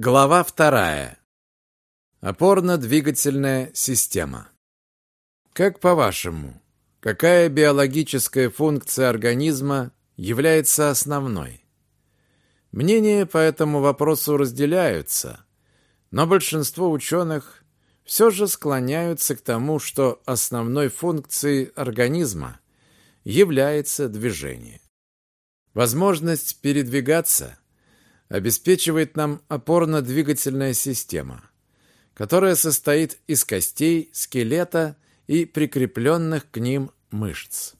Глава вторая. Опорно-двигательная система. Как по-вашему, какая биологическая функция организма является основной? Мнения по этому вопросу разделяются, но большинство ученых все же склоняются к тому, что основной функцией организма является движение. Возможность передвигаться обеспечивает нам опорно-двигательная система, которая состоит из костей, скелета и прикрепленных к ним мышц.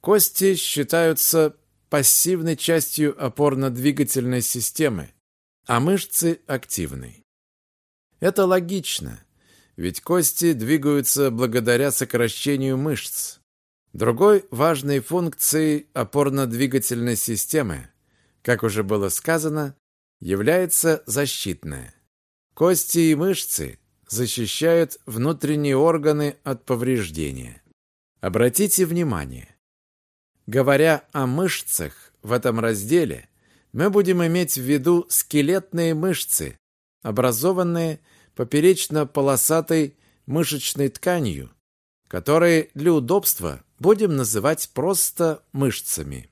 Кости считаются пассивной частью опорно-двигательной системы, а мышцы – активной. Это логично, ведь кости двигаются благодаря сокращению мышц. Другой важной функцией опорно-двигательной системы, как уже было сказано, является защитная. Кости и мышцы защищают внутренние органы от повреждения. Обратите внимание, говоря о мышцах в этом разделе, мы будем иметь в виду скелетные мышцы, образованные поперечно-полосатой мышечной тканью, которые для удобства будем называть просто мышцами.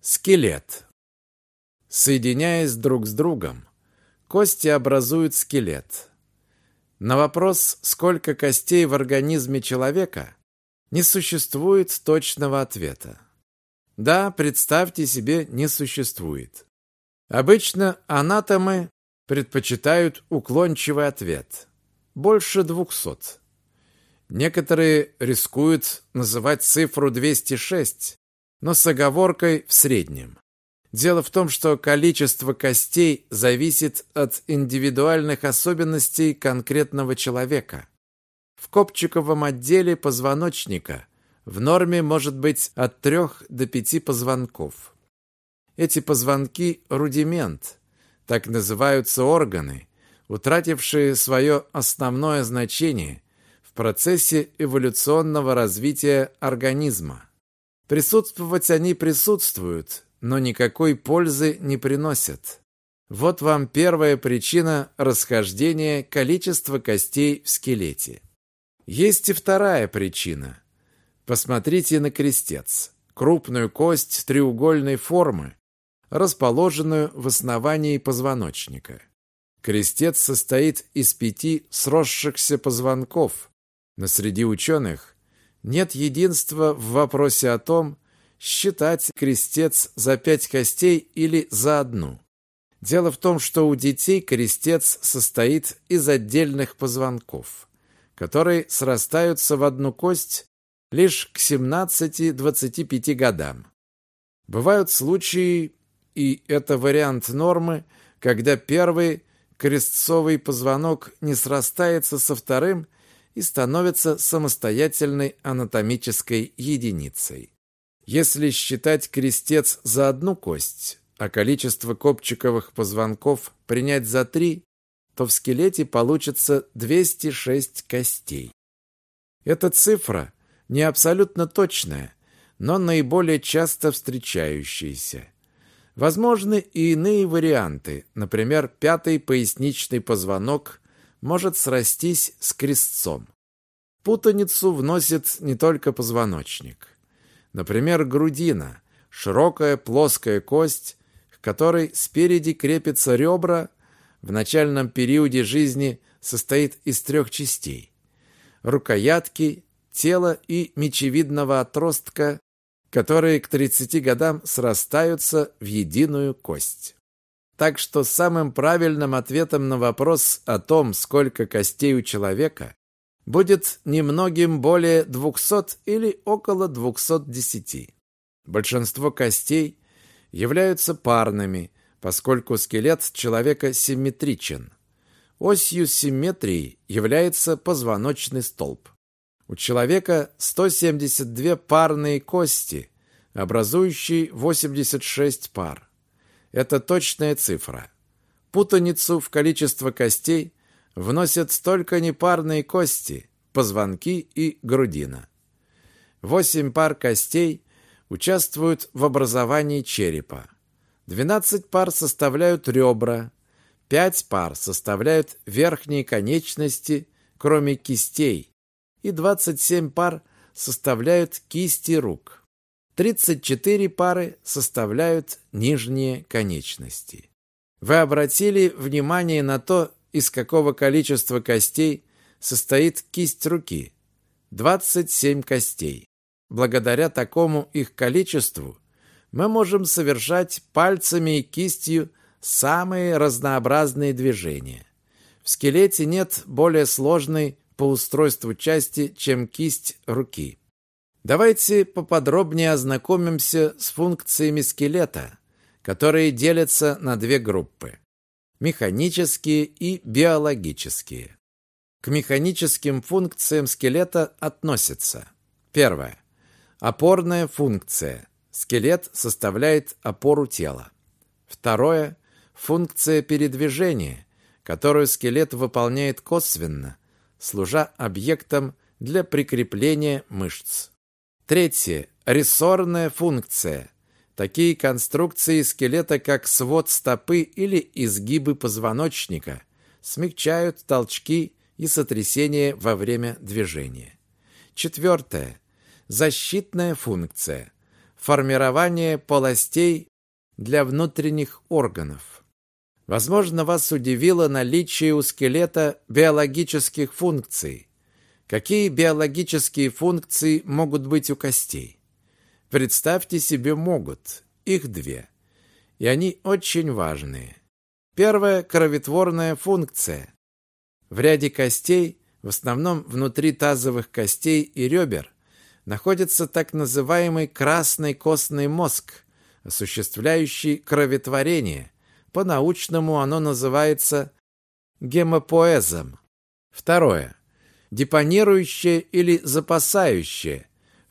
Скелет. Соединяясь друг с другом, кости образуют скелет. На вопрос, сколько костей в организме человека, не существует точного ответа. Да, представьте себе, не существует. Обычно анатомы предпочитают уклончивый ответ. Больше двухсот. Некоторые рискуют называть цифру 206, но с оговоркой в среднем. Дело в том, что количество костей зависит от индивидуальных особенностей конкретного человека. В копчиковом отделе позвоночника в норме может быть от 3 до 5 позвонков. Эти позвонки – рудимент, так называются органы, утратившие свое основное значение в процессе эволюционного развития организма. Присутствовать они присутствуют, но никакой пользы не приносят. Вот вам первая причина расхождения количества костей в скелете. Есть и вторая причина. Посмотрите на крестец. Крупную кость треугольной формы, расположенную в основании позвоночника. Крестец состоит из пяти сросшихся позвонков, но среди ученых нет единства в вопросе о том, считать крестец за пять костей или за одну. Дело в том, что у детей крестец состоит из отдельных позвонков, которые срастаются в одну кость лишь к 17-25 годам. Бывают случаи, и это вариант нормы, когда первый крестцовый позвонок не срастается со вторым и становится самостоятельной анатомической единицей. Если считать крестец за одну кость, а количество копчиковых позвонков принять за три, то в скелете получится 206 костей. Эта цифра не абсолютно точная, но наиболее часто встречающаяся. Возможны и иные варианты. Например, пятый поясничный позвонок может срастись с крестцом. Путаницу вносит не только позвоночник. Например, грудина – широкая плоская кость, к которой спереди крепятся ребра, в начальном периоде жизни состоит из трех частей – рукоятки, тела и мечевидного отростка, которые к 30 годам срастаются в единую кость. Так что самым правильным ответом на вопрос о том, сколько костей у человека, будет немногим более 200 или около 210. Большинство костей являются парными, поскольку скелет человека симметричен. Осью симметрии является позвоночный столб. У человека 172 парные кости, образующие 86 пар. Это точная цифра. Путаницу в количество костей вносят только непарные кости, позвонки и грудина. Восемь пар костей участвуют в образовании черепа. 12 пар составляют ребра, Пять пар составляют верхние конечности, кроме кистей, и 27 пар составляют кисти рук. 34 пары составляют нижние конечности. Вы обратили внимание на то, из какого количества костей состоит кисть руки? 27 костей. Благодаря такому их количеству мы можем совершать пальцами и кистью самые разнообразные движения. В скелете нет более сложной по устройству части, чем кисть руки. Давайте поподробнее ознакомимся с функциями скелета, которые делятся на две группы – механические и биологические. К механическим функциям скелета относятся Первое. Опорная функция. Скелет составляет опору тела. Второе функция передвижения, которую скелет выполняет косвенно, служа объектом для прикрепления мышц. Третье. Рессорная функция. Такие конструкции скелета, как свод стопы или изгибы позвоночника, смягчают толчки и сотрясения во время движения. Четвертое. Защитная функция. Формирование полостей для внутренних органов. Возможно, вас удивило наличие у скелета биологических функций. Какие биологические функции могут быть у костей? Представьте себе, могут. Их две. И они очень важные. Первая – кроветворная функция. В ряде костей, в основном внутри тазовых костей и ребер, находится так называемый красный костный мозг, осуществляющий кроветворение – по-научному оно называется гемопоэзом. Второе. Депонирующее или запасающее.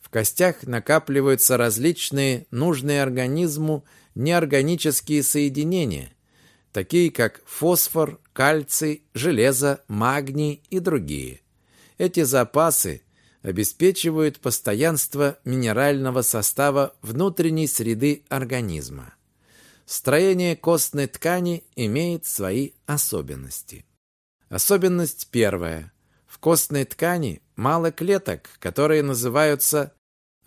В костях накапливаются различные нужные организму неорганические соединения, такие как фосфор, кальций, железо, магний и другие. Эти запасы обеспечивают постоянство минерального состава внутренней среды организма. Строение костной ткани имеет свои особенности. Особенность первая. В костной ткани мало клеток, которые называются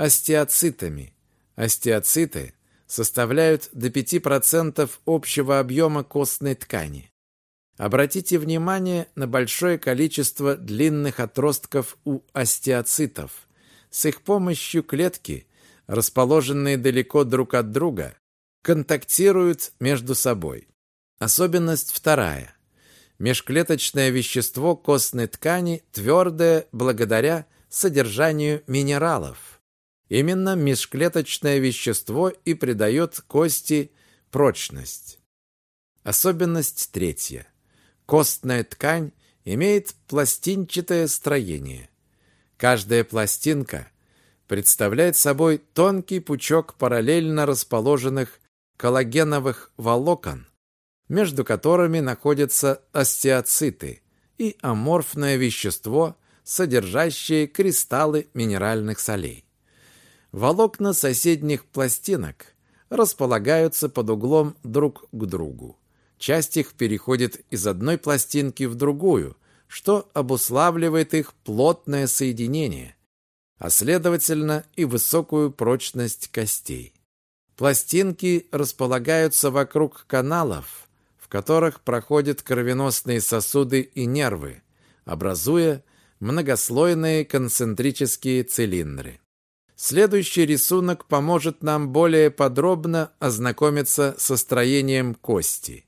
остеоцитами. Остеоциты составляют до 5% общего объема костной ткани. Обратите внимание на большое количество длинных отростков у остеоцитов. С их помощью клетки, расположенные далеко друг от друга, контактируют между собой. Особенность вторая. Межклеточное вещество костной ткани твердое благодаря содержанию минералов. Именно межклеточное вещество и придает кости прочность. Особенность третья. Костная ткань имеет пластинчатое строение. Каждая пластинка представляет собой тонкий пучок параллельно расположенных коллагеновых волокон, между которыми находятся остеоциты и аморфное вещество, содержащее кристаллы минеральных солей. Волокна соседних пластинок располагаются под углом друг к другу. Часть их переходит из одной пластинки в другую, что обуславливает их плотное соединение, а следовательно и высокую прочность костей. Пластинки располагаются вокруг каналов, в которых проходят кровеносные сосуды и нервы, образуя многослойные концентрические цилиндры. Следующий рисунок поможет нам более подробно ознакомиться со строением кости.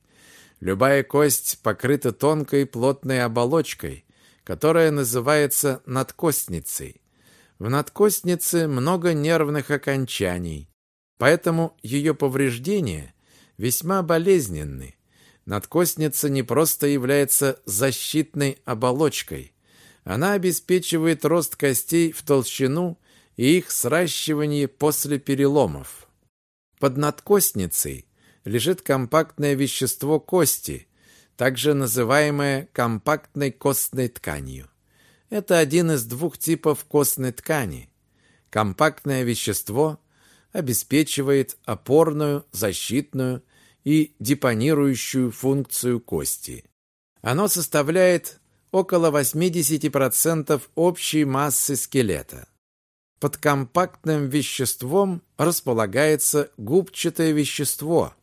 Любая кость покрыта тонкой плотной оболочкой, которая называется надкостницей. В надкостнице много нервных окончаний, Поэтому ее повреждения весьма болезненны. Надкостница не просто является защитной оболочкой. Она обеспечивает рост костей в толщину и их сращивание после переломов. Под надкостницей лежит компактное вещество кости, также называемое компактной костной тканью. Это один из двух типов костной ткани. Компактное вещество обеспечивает опорную, защитную и депонирующую функцию кости. Оно составляет около 80% общей массы скелета. Под компактным веществом располагается губчатое вещество,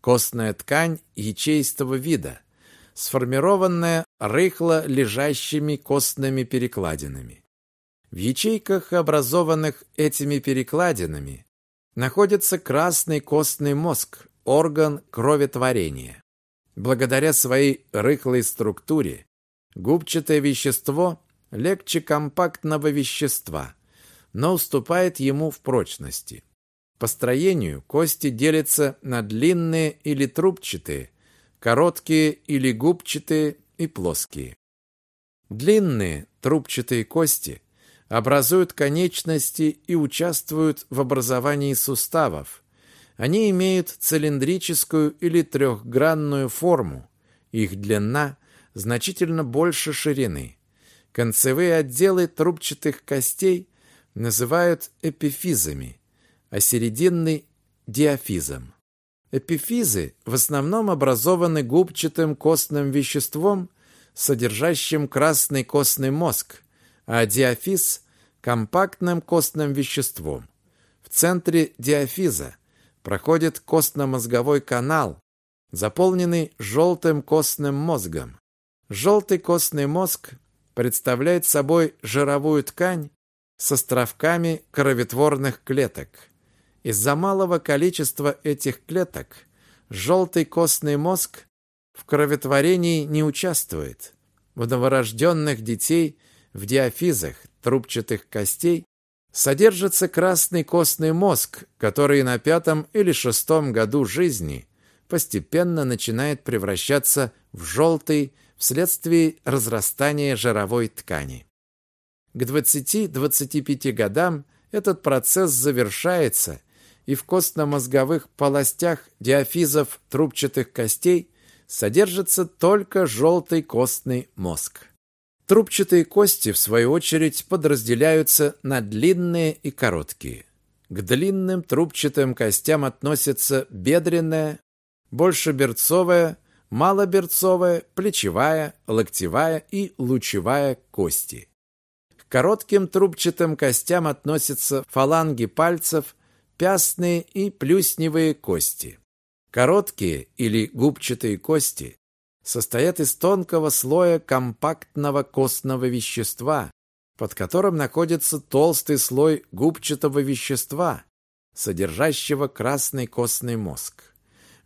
костная ткань ячеистого вида, сформированная рыхло лежащими костными перекладинами. В ячейках, образованных этими перекладинами, находится красный костный мозг, орган кроветворения. Благодаря своей рыхлой структуре губчатое вещество легче компактного вещества, но уступает ему в прочности. По строению кости делятся на длинные или трубчатые, короткие или губчатые и плоские. Длинные трубчатые кости образуют конечности и участвуют в образовании суставов. Они имеют цилиндрическую или трехгранную форму. Их длина значительно больше ширины. Концевые отделы трубчатых костей называют эпифизами, а серединный – диафизом. Эпифизы в основном образованы губчатым костным веществом, содержащим красный костный мозг, а диафиз – компактным костным веществом. В центре диафиза проходит костно-мозговой канал, заполненный желтым костным мозгом. Желтый костный мозг представляет собой жировую ткань с островками кроветворных клеток. Из-за малого количества этих клеток желтый костный мозг в кроветворении не участвует. В новорожденных детей в диафизах трубчатых костей содержится красный костный мозг, который на пятом или шестом году жизни постепенно начинает превращаться в желтый вследствие разрастания жировой ткани. К 20-25 годам этот процесс завершается, и в костно-мозговых полостях диафизов трубчатых костей содержится только желтый костный мозг. Трубчатые кости, в свою очередь, подразделяются на длинные и короткие. К длинным трубчатым костям относятся бедренная, большеберцовая, малоберцовая, плечевая, локтевая и лучевая кости. К коротким трубчатым костям относятся фаланги пальцев, пястные и плюсневые кости. Короткие или губчатые кости состоят из тонкого слоя компактного костного вещества, под которым находится толстый слой губчатого вещества, содержащего красный костный мозг.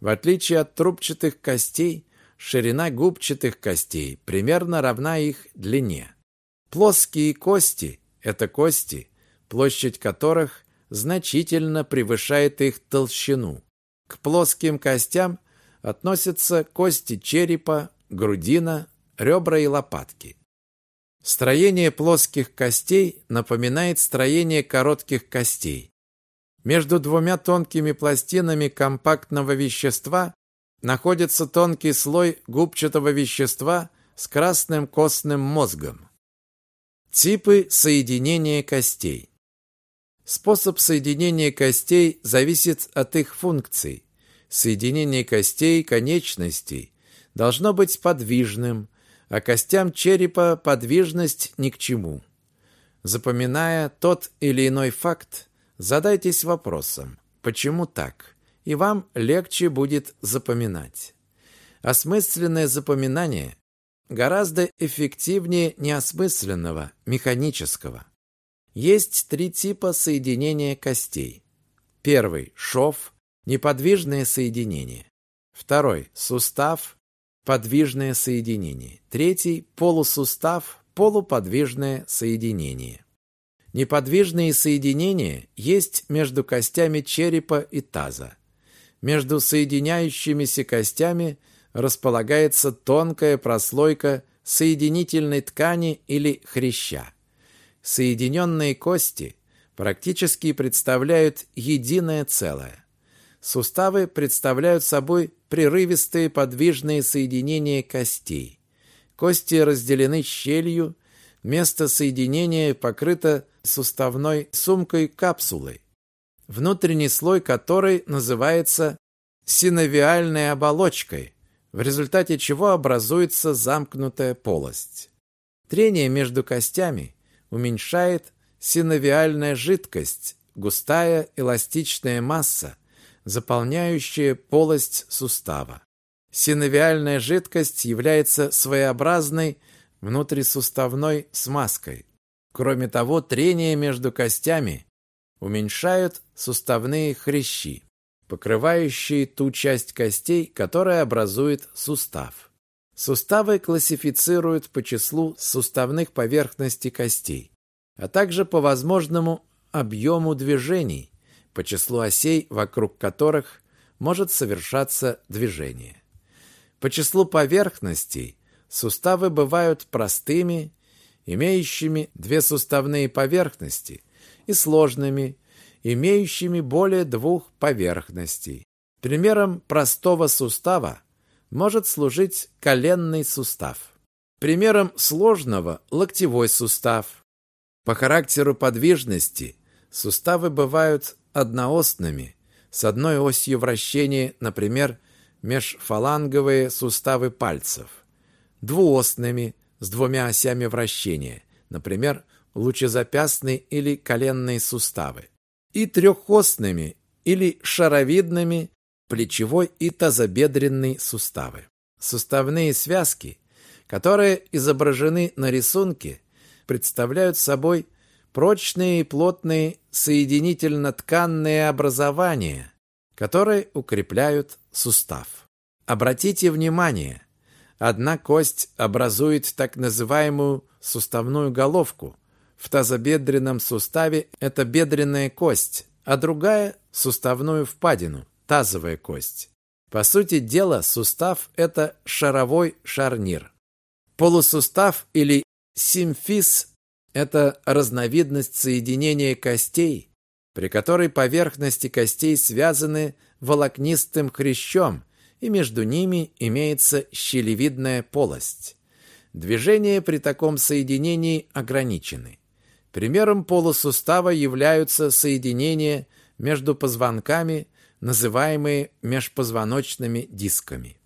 В отличие от трубчатых костей, ширина губчатых костей примерно равна их длине. Плоские кости – это кости, площадь которых значительно превышает их толщину. К плоским костям – относятся кости черепа, грудина, ребра и лопатки. Строение плоских костей напоминает строение коротких костей. Между двумя тонкими пластинами компактного вещества находится тонкий слой губчатого вещества с красным костным мозгом. Типы соединения костей. Способ соединения костей зависит от их функций соединение костей конечностей должно быть подвижным, а костям черепа подвижность ни к чему. Запоминая тот или иной факт, задайтесь вопросом, почему так, и вам легче будет запоминать. Осмысленное запоминание гораздо эффективнее неосмысленного, механического. Есть три типа соединения костей. Первый – шов, Неподвижное соединение. Второй – сустав, подвижное соединение. Третий – полусустав, полуподвижное соединение. Неподвижные соединения есть между костями черепа и таза. Между соединяющимися костями располагается тонкая прослойка соединительной ткани или хряща. Соединенные кости практически представляют единое целое. Суставы представляют собой прерывистые подвижные соединения костей. Кости разделены щелью, место соединения покрыто суставной сумкой-капсулой, внутренний слой которой называется синовиальной оболочкой, в результате чего образуется замкнутая полость. Трение между костями уменьшает синовиальная жидкость, густая эластичная масса, заполняющая полость сустава. Синовиальная жидкость является своеобразной внутрисуставной смазкой. Кроме того, трение между костями уменьшают суставные хрящи, покрывающие ту часть костей, которая образует сустав. Суставы классифицируют по числу суставных поверхностей костей, а также по возможному объему движений, по числу осей, вокруг которых может совершаться движение. По числу поверхностей суставы бывают простыми, имеющими две суставные поверхности, и сложными, имеющими более двух поверхностей. Примером простого сустава может служить коленный сустав. Примером сложного – локтевой сустав. По характеру подвижности суставы бывают одноосными, с одной осью вращения, например, межфаланговые суставы пальцев, двуосными, с двумя осями вращения, например, лучезапястные или коленные суставы, и трехосными или шаровидными плечевой и тазобедренный суставы. Суставные связки, которые изображены на рисунке, представляют собой прочные и плотные соединительно-тканные образования, которые укрепляют сустав. Обратите внимание, одна кость образует так называемую суставную головку, в тазобедренном суставе это бедренная кость, а другая – суставную впадину, тазовая кость. По сути дела, сустав – это шаровой шарнир. Полусустав или симфиз – это разновидность соединения костей, при которой поверхности костей связаны волокнистым хрящом, и между ними имеется щелевидная полость. Движения при таком соединении ограничены. Примером полусустава являются соединения между позвонками, называемые межпозвоночными дисками.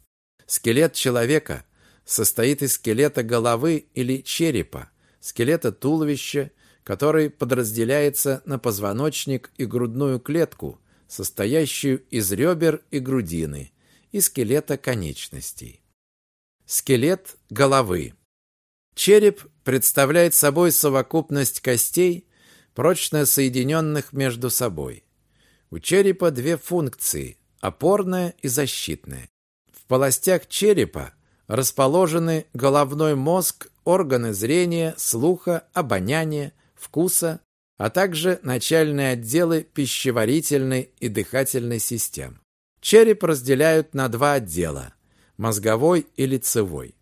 Скелет человека состоит из скелета головы или черепа, скелета туловища, который подразделяется на позвоночник и грудную клетку, состоящую из ребер и грудины, и скелета конечностей. Скелет головы. Череп представляет собой совокупность костей, прочно соединенных между собой. У черепа две функции – опорная и защитная. В полостях черепа расположены головной мозг, органы зрения, слуха, обоняния, вкуса, а также начальные отделы пищеварительной и дыхательной систем. Череп разделяют на два отдела – мозговой и лицевой.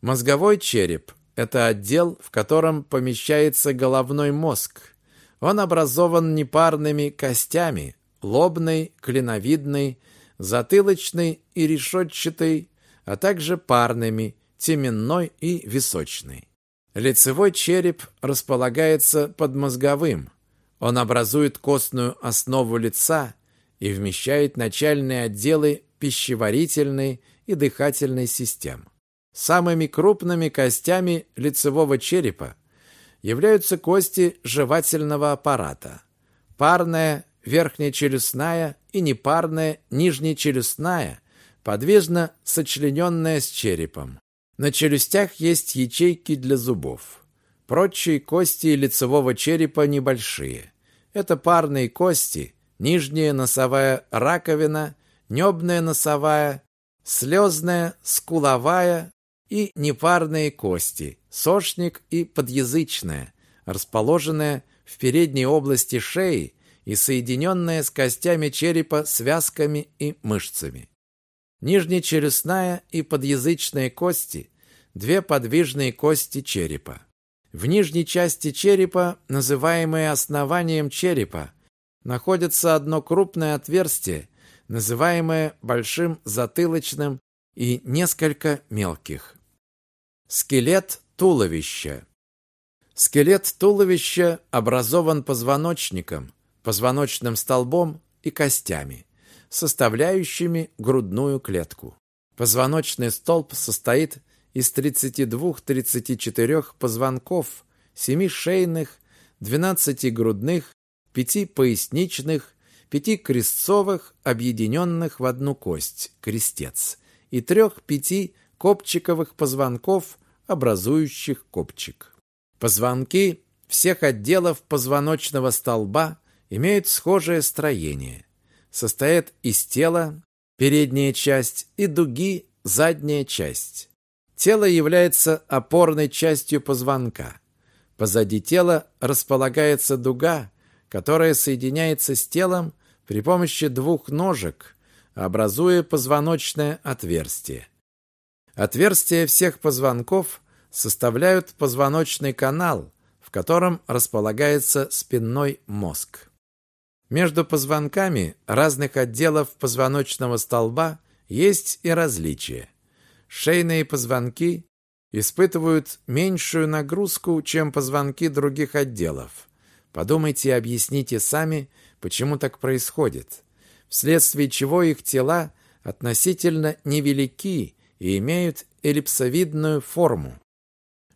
Мозговой череп это отдел, в котором помещается головной мозг. Он образован непарными костями – лобной, клиновидной, затылочной и решетчатой, а также парными – теменной и височной. Лицевой череп располагается под мозговым. Он образует костную основу лица и вмещает начальные отделы пищеварительной и дыхательной систем. Самыми крупными костями лицевого черепа являются кости жевательного аппарата. Парная верхнечелюстная и непарная нижнечелюстная, подвижно сочлененная с черепом. На челюстях есть ячейки для зубов. Прочие кости лицевого черепа небольшие. Это парные кости, нижняя носовая раковина, небная носовая, слезная, скуловая, и непарные кости, сошник и подъязычная, расположенная в передней области шеи и соединенная с костями черепа связками и мышцами. Нижнечелюстная и подъязычная кости – две подвижные кости черепа. В нижней части черепа, называемой основанием черепа, находится одно крупное отверстие, называемое большим затылочным и несколько мелких. Скелет туловища. Скелет туловища образован позвоночником, позвоночным столбом и костями. составляющими грудную клетку. Позвоночный столб состоит из 32-34 позвонков, 7 шейных, 12 грудных, 5 поясничных, 5 крестцовых, объединенных в одну кость, крестец, и 3-5 копчиковых позвонков, образующих копчик. Позвонки всех отделов позвоночного столба имеют схожее строение. Состоят из тела, передняя часть, и дуги, задняя часть. Тело является опорной частью позвонка. Позади тела располагается дуга, которая соединяется с телом при помощи двух ножек, образуя позвоночное отверстие. Отверстия всех позвонков составляют позвоночный канал, в котором располагается спинной мозг. Между позвонками разных отделов позвоночного столба есть и различия. Шейные позвонки испытывают меньшую нагрузку, чем позвонки других отделов. Подумайте и объясните сами, почему так происходит, вследствие чего их тела относительно невелики и имеют эллипсовидную форму.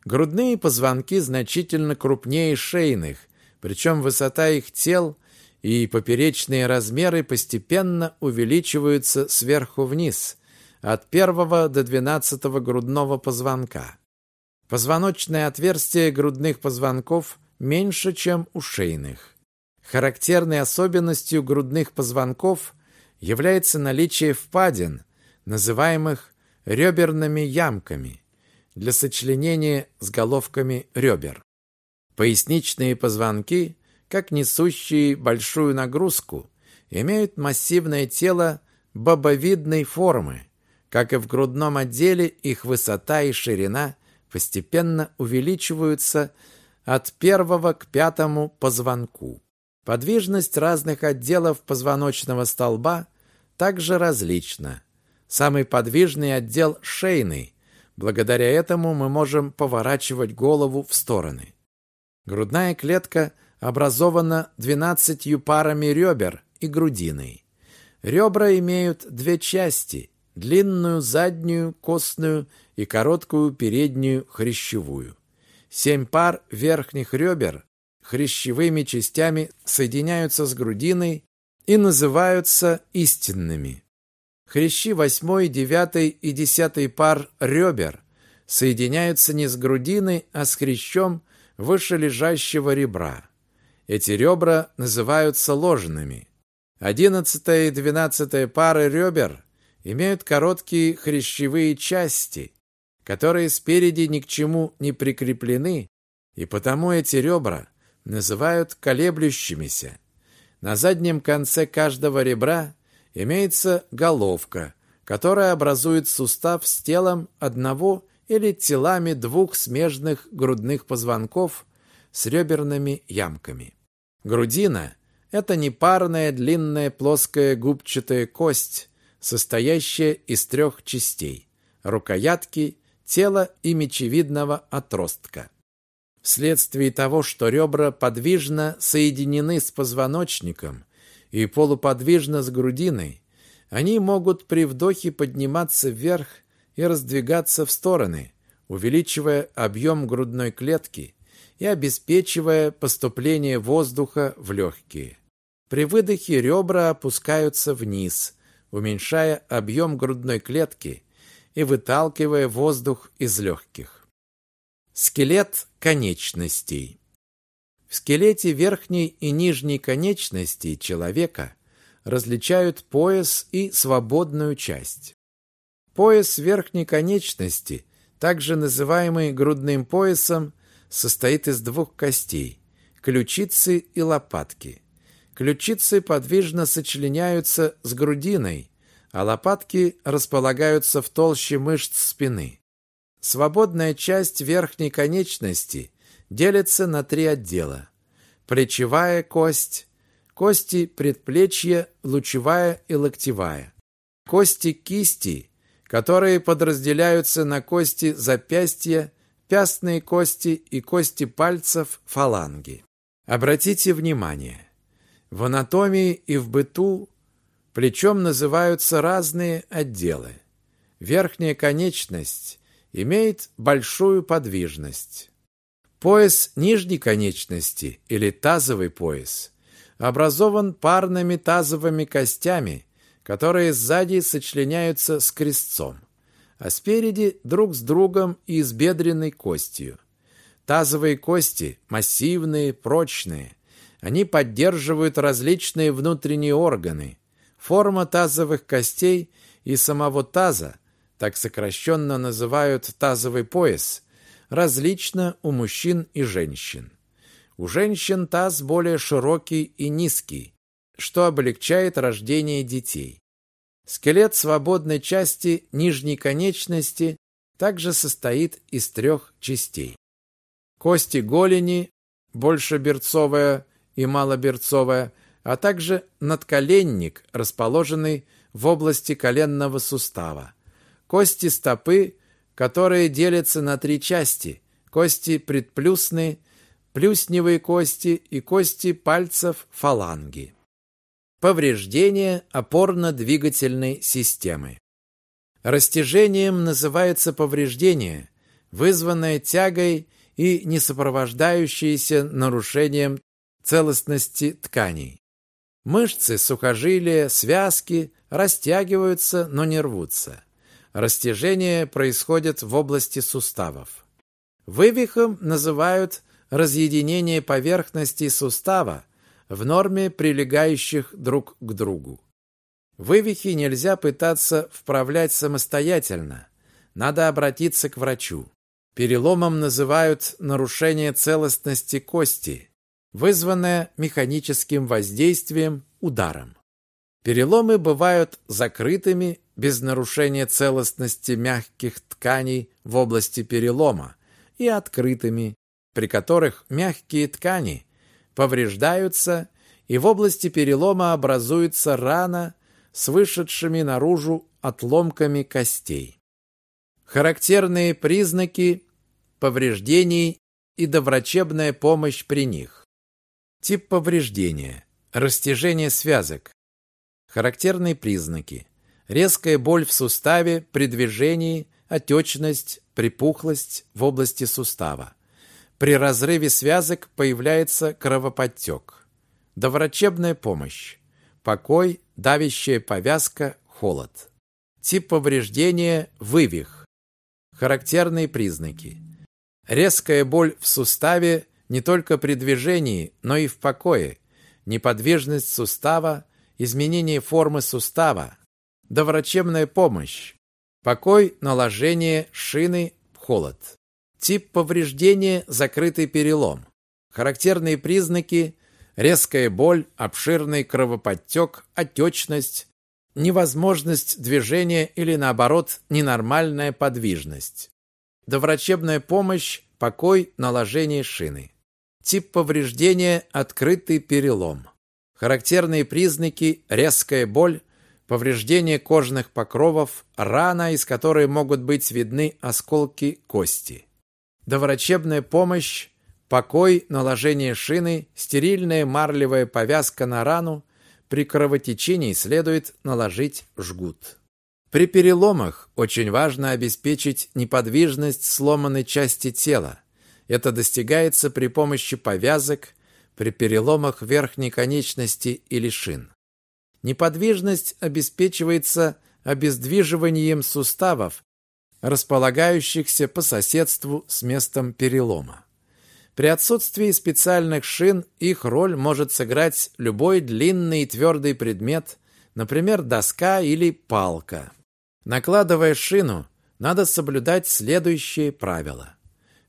Грудные позвонки значительно крупнее шейных, причем высота их тел и поперечные размеры постепенно увеличиваются сверху вниз, от первого до двенадцатого грудного позвонка. Позвоночное отверстие грудных позвонков меньше, чем у шейных. Характерной особенностью грудных позвонков является наличие впадин, называемых реберными ямками, для сочленения с головками ребер. Поясничные позвонки, как несущие большую нагрузку, имеют массивное тело бобовидной формы, как и в грудном отделе, их высота и ширина постепенно увеличиваются от первого к пятому позвонку. Подвижность разных отделов позвоночного столба также различна. Самый подвижный отдел – шейный. Благодаря этому мы можем поворачивать голову в стороны. Грудная клетка образована двенадцатью парами ребер и грудиной. Ребра имеют две части длинную заднюю костную и короткую переднюю хрящевую. Семь пар верхних ребер хрящевыми частями соединяются с грудиной и называются истинными. Хрящи восьмой, девятой и десятой пар ребер соединяются не с грудиной, а с хрящом выше лежащего ребра. Эти ребра называются ложными. Одиннадцатая и двенадцатая пары ребер имеют короткие хрящевые части, которые спереди ни к чему не прикреплены, и потому эти ребра называют колеблющимися. На заднем конце каждого ребра имеется головка, которая образует сустав с телом одного или телами двух смежных грудных позвонков с реберными ямками. Грудина – это непарная длинная плоская губчатая кость, состоящая из трех частей – рукоятки, тела и мечевидного отростка. Вследствие того, что ребра подвижно соединены с позвоночником и полуподвижно с грудиной, они могут при вдохе подниматься вверх и раздвигаться в стороны, увеличивая объем грудной клетки и обеспечивая поступление воздуха в легкие. При выдохе ребра опускаются вниз, уменьшая объем грудной клетки и выталкивая воздух из легких. Скелет конечностей. В скелете верхней и нижней конечностей человека различают пояс и свободную часть. Пояс верхней конечности, также называемый грудным поясом, состоит из двух костей – ключицы и лопатки. Ключицы подвижно сочленяются с грудиной, а лопатки располагаются в толще мышц спины. Свободная часть верхней конечности делится на три отдела. Плечевая кость, кости предплечья, лучевая и локтевая. Кости кисти, которые подразделяются на кости запястья, пястные кости и кости пальцев фаланги. Обратите внимание, в анатомии и в быту Плечом называются разные отделы. Верхняя конечность имеет большую подвижность. Пояс нижней конечности или тазовый пояс образован парными тазовыми костями, которые сзади сочленяются с крестцом, а спереди друг с другом и с бедренной костью. Тазовые кости массивные, прочные. Они поддерживают различные внутренние органы. Форма тазовых костей и самого таза, так сокращенно называют тазовый пояс, различна у мужчин и женщин. У женщин таз более широкий и низкий, что облегчает рождение детей. Скелет свободной части нижней конечности также состоит из трех частей. Кости голени, большеберцовая и малоберцовая, а также надколенник, расположенный в области коленного сустава. Кости стопы, которые делятся на три части – кости предплюсные, плюсневые кости и кости пальцев фаланги. Повреждение опорно-двигательной системы. Растяжением называется повреждение, вызванное тягой и не сопровождающееся нарушением целостности тканей. Мышцы, сухожилия, связки растягиваются, но не рвутся. Растяжение происходит в области суставов. Вывихом называют разъединение поверхностей сустава в норме прилегающих друг к другу. Вывихи нельзя пытаться вправлять самостоятельно. Надо обратиться к врачу. Переломом называют нарушение целостности кости, вызванное механическим воздействием, ударом. Переломы бывают закрытыми без нарушения целостности мягких тканей в области перелома и открытыми при которых мягкие ткани повреждаются и в области перелома образуется рана с вышедшими наружу отломками костей. Характерные признаки повреждений и доврачебная помощь при них. Тип повреждения. Растяжение связок. Характерные признаки. Резкая боль в суставе при движении, отечность, припухлость в области сустава. При разрыве связок появляется кровоподтек. Доврачебная помощь. Покой, давящая повязка, холод. Тип повреждения – вывих. Характерные признаки. Резкая боль в суставе не только при движении, но и в покое. Неподвижность сустава, изменение формы сустава. Доврачебная помощь. Покой, наложение шины, холод. Тип повреждения – закрытый перелом. Характерные признаки – резкая боль, обширный кровоподтек, отечность, невозможность движения или, наоборот, ненормальная подвижность. Доврачебная помощь, покой, наложение шины. Тип повреждения – открытый перелом. Характерные признаки – резкая боль, повреждение кожных покровов, рана, из которой могут быть видны осколки кости доврачебная помощь, покой, наложение шины, стерильная марлевая повязка на рану, при кровотечении следует наложить жгут. При переломах очень важно обеспечить неподвижность сломанной части тела. Это достигается при помощи повязок, при переломах верхней конечности или шин. Неподвижность обеспечивается обездвиживанием суставов располагающихся по соседству с местом перелома. При отсутствии специальных шин их роль может сыграть любой длинный и твердый предмет, например, доска или палка. Накладывая шину, надо соблюдать следующие правила.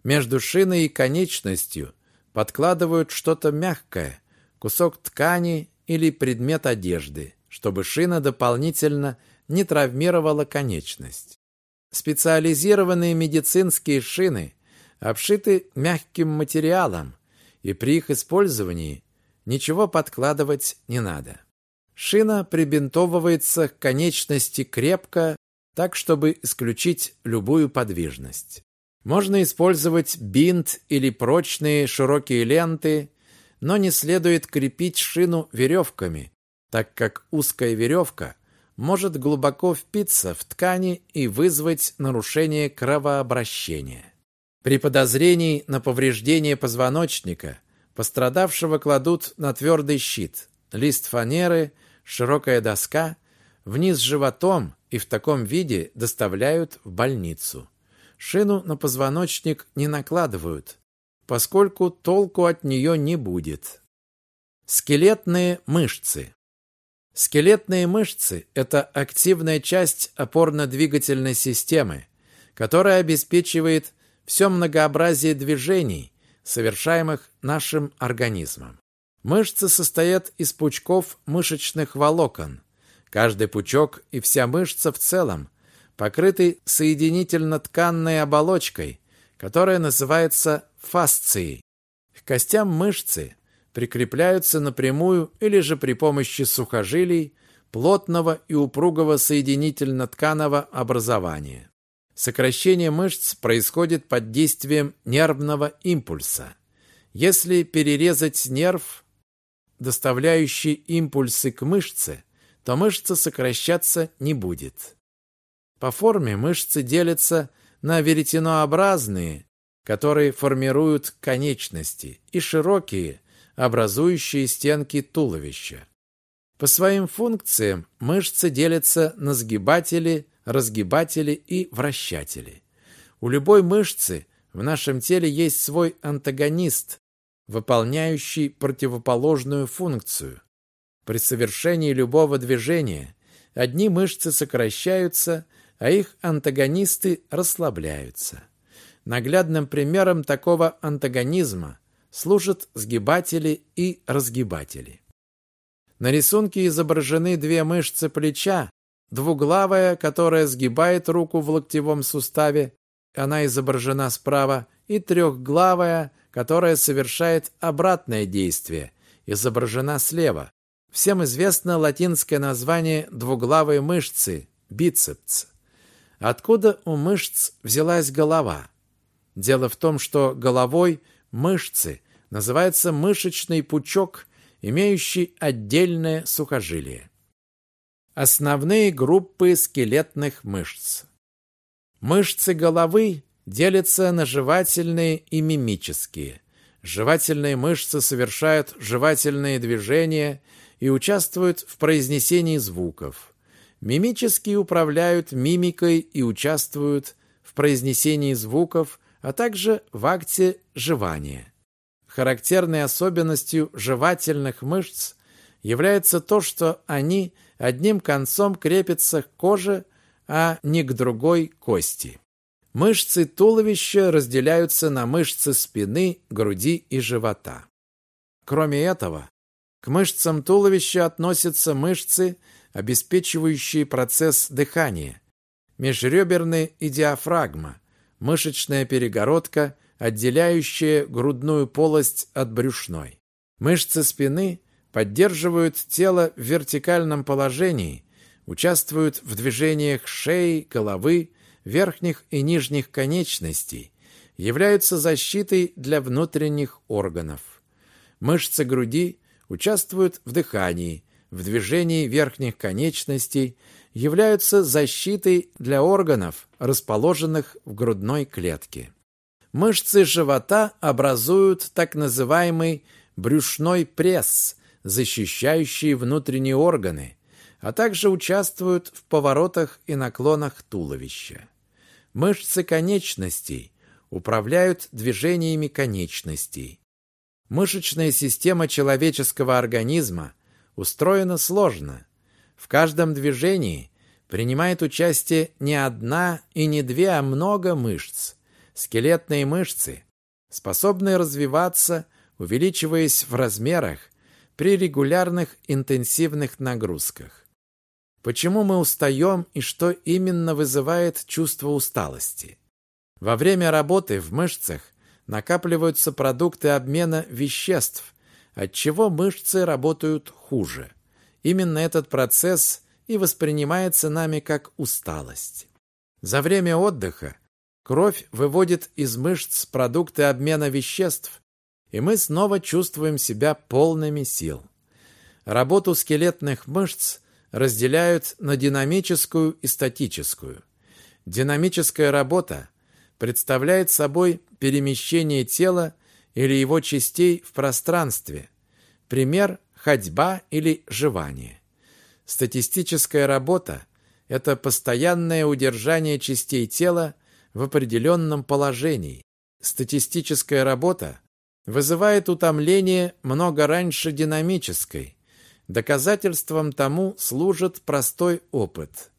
Между шиной и конечностью подкладывают что-то мягкое, кусок ткани или предмет одежды, чтобы шина дополнительно не травмировала конечность. Специализированные медицинские шины обшиты мягким материалом, и при их использовании ничего подкладывать не надо. Шина прибинтовывается к конечности крепко, так, чтобы исключить любую подвижность. Можно использовать бинт или прочные широкие ленты, но не следует крепить шину веревками, так как узкая веревка может глубоко впиться в ткани и вызвать нарушение кровообращения. При подозрении на повреждение позвоночника пострадавшего кладут на твердый щит, лист фанеры, широкая доска, вниз животом и в таком виде доставляют в больницу. Шину на позвоночник не накладывают, поскольку толку от нее не будет. Скелетные мышцы. Скелетные мышцы – это активная часть опорно-двигательной системы, которая обеспечивает все многообразие движений, совершаемых нашим организмом. Мышцы состоят из пучков мышечных волокон. Каждый пучок и вся мышца в целом покрыты соединительно-тканной оболочкой, которая называется фасцией. К костям мышцы прикрепляются напрямую или же при помощи сухожилий плотного и упругого соединительно-тканого образования. Сокращение мышц происходит под действием нервного импульса. Если перерезать нерв, доставляющий импульсы к мышце, то мышца сокращаться не будет. По форме мышцы делятся на веретенообразные, которые формируют конечности, и широкие, образующие стенки туловища. По своим функциям мышцы делятся на сгибатели, разгибатели и вращатели. У любой мышцы в нашем теле есть свой антагонист, выполняющий противоположную функцию. При совершении любого движения одни мышцы сокращаются, а их антагонисты расслабляются. Наглядным примером такого антагонизма служат сгибатели и разгибатели. На рисунке изображены две мышцы плеча, двуглавая, которая сгибает руку в локтевом суставе, она изображена справа, и трехглавая, которая совершает обратное действие, изображена слева. Всем известно латинское название двуглавой мышцы – бицепс. Откуда у мышц взялась голова? Дело в том, что головой мышцы называется мышечный пучок, имеющий отдельное сухожилие. Основные группы скелетных мышц. Мышцы головы делятся на жевательные и мимические. Жевательные мышцы совершают жевательные движения и участвуют в произнесении звуков. Мимические управляют мимикой и участвуют в произнесении звуков, а также в акте жевания. Характерной особенностью жевательных мышц является то, что они – одним концом крепится к коже, а не к другой кости. Мышцы туловища разделяются на мышцы спины, груди и живота. Кроме этого, к мышцам туловища относятся мышцы, обеспечивающие процесс дыхания, межреберный и диафрагма, мышечная перегородка, отделяющая грудную полость от брюшной. Мышцы спины поддерживают тело в вертикальном положении, участвуют в движениях шеи, головы, верхних и нижних конечностей, являются защитой для внутренних органов. Мышцы груди участвуют в дыхании, в движении верхних конечностей, являются защитой для органов, расположенных в грудной клетке. Мышцы живота образуют так называемый брюшной пресс, защищающие внутренние органы, а также участвуют в поворотах и наклонах туловища. Мышцы конечностей управляют движениями конечностей. Мышечная система человеческого организма устроена сложно. В каждом движении принимает участие не одна и не две, а много мышц. Скелетные мышцы, способные развиваться, увеличиваясь в размерах, при регулярных интенсивных нагрузках. Почему мы устаем и что именно вызывает чувство усталости? Во время работы в мышцах накапливаются продукты обмена веществ, от чего мышцы работают хуже. Именно этот процесс и воспринимается нами как усталость. За время отдыха кровь выводит из мышц продукты обмена веществ, и мы снова чувствуем себя полными сил. Работу скелетных мышц разделяют на динамическую и статическую. Динамическая работа представляет собой перемещение тела или его частей в пространстве. Пример – ходьба или жевание. Статистическая работа – это постоянное удержание частей тела в определенном положении. Статистическая работа вызывает утомление много раньше динамической. Доказательством тому служит простой опыт.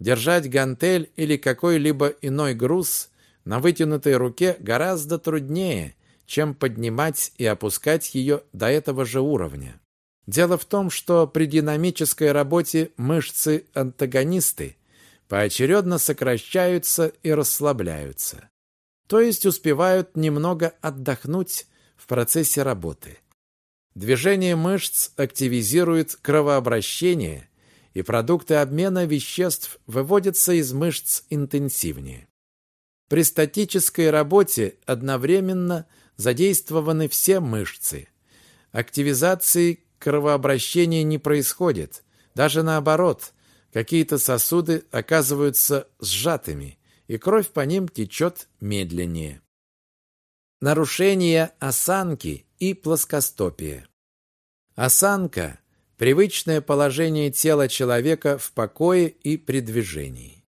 Держать гантель или какой-либо иной груз на вытянутой руке гораздо труднее, чем поднимать и опускать ее до этого же уровня. Дело в том, что при динамической работе мышцы-антагонисты поочередно сокращаются и расслабляются, то есть успевают немного отдохнуть в процессе работы. Движение мышц активизирует кровообращение, и продукты обмена веществ выводятся из мышц интенсивнее. При статической работе одновременно задействованы все мышцы. Активизации кровообращения не происходит. Даже наоборот, какие-то сосуды оказываются сжатыми, и кровь по ним течет медленнее. Нарушение осанки и плоскостопия. Осанка – привычное положение тела человека в покое и при движении.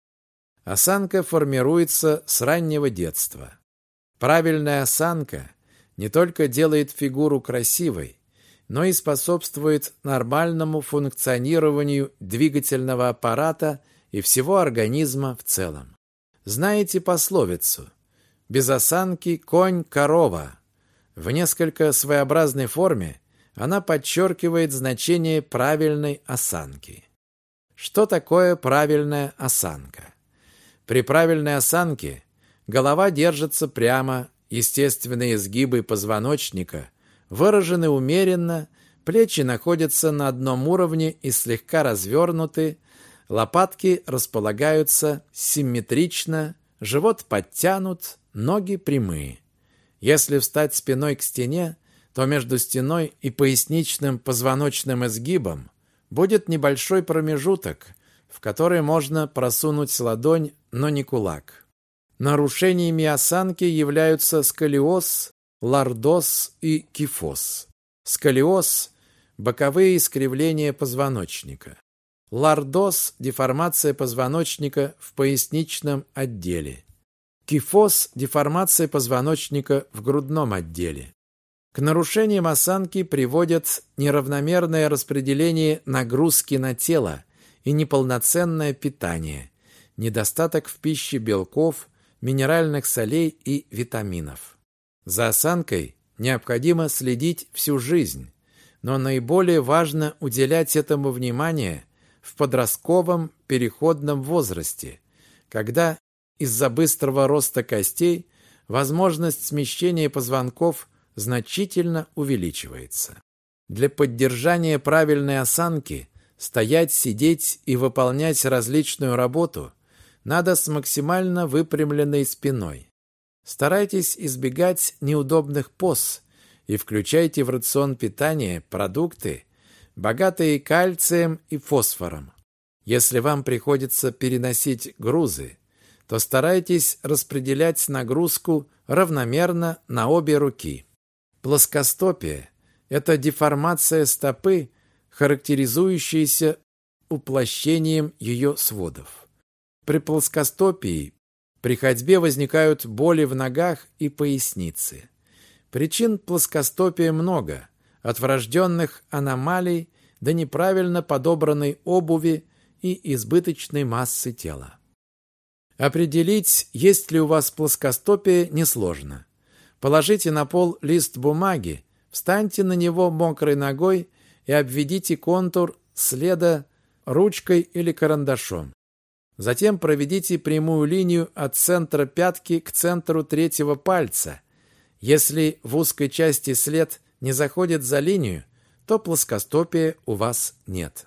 Осанка формируется с раннего детства. Правильная осанка не только делает фигуру красивой, но и способствует нормальному функционированию двигательного аппарата и всего организма в целом. Знаете пословицу «Без осанки конь корова». В несколько своеобразной форме она подчеркивает значение правильной осанки. Что такое правильная осанка? При правильной осанке голова держится прямо, естественные изгибы позвоночника выражены умеренно, плечи находятся на одном уровне и слегка развернуты, лопатки располагаются симметрично, живот подтянут, ноги прямые. Если встать спиной к стене, то между стеной и поясничным позвоночным изгибом будет небольшой промежуток, в который можно просунуть ладонь, но не кулак. Нарушениями осанки являются сколиоз, лордоз и кифоз. Сколиоз – боковые искривления позвоночника. Лордоз – деформация позвоночника в поясничном отделе. Кифоз – деформация позвоночника в грудном отделе. К нарушениям осанки приводят неравномерное распределение нагрузки на тело и неполноценное питание, недостаток в пище белков, минеральных солей и витаминов. За осанкой необходимо следить всю жизнь, но наиболее важно уделять этому внимание в подростковом переходном возрасте, когда из-за быстрого роста костей возможность смещения позвонков – значительно увеличивается. Для поддержания правильной осанки стоять, сидеть и выполнять различную работу надо с максимально выпрямленной спиной. Старайтесь избегать неудобных поз и включайте в рацион питания продукты, богатые кальцием и фосфором. Если вам приходится переносить грузы, то старайтесь распределять нагрузку равномерно на обе руки. Плоскостопие – это деформация стопы, характеризующаяся уплощением ее сводов. При плоскостопии при ходьбе возникают боли в ногах и пояснице. Причин плоскостопия много, от врожденных аномалий до неправильно подобранной обуви и избыточной массы тела. Определить, есть ли у вас плоскостопие, несложно. Положите на пол лист бумаги, встаньте на него мокрой ногой и обведите контур следа ручкой или карандашом. Затем проведите прямую линию от центра пятки к центру третьего пальца. Если в узкой части след не заходит за линию, то плоскостопия у вас нет.